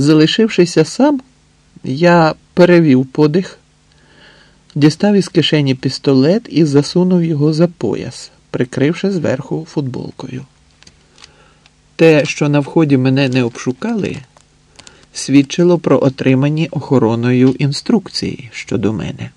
Залишившися сам, я перевів подих, дістав із кишені пістолет і засунув його за пояс, прикривши зверху футболкою. Те, що на вході мене не обшукали, свідчило про отримані охороною інструкції щодо мене.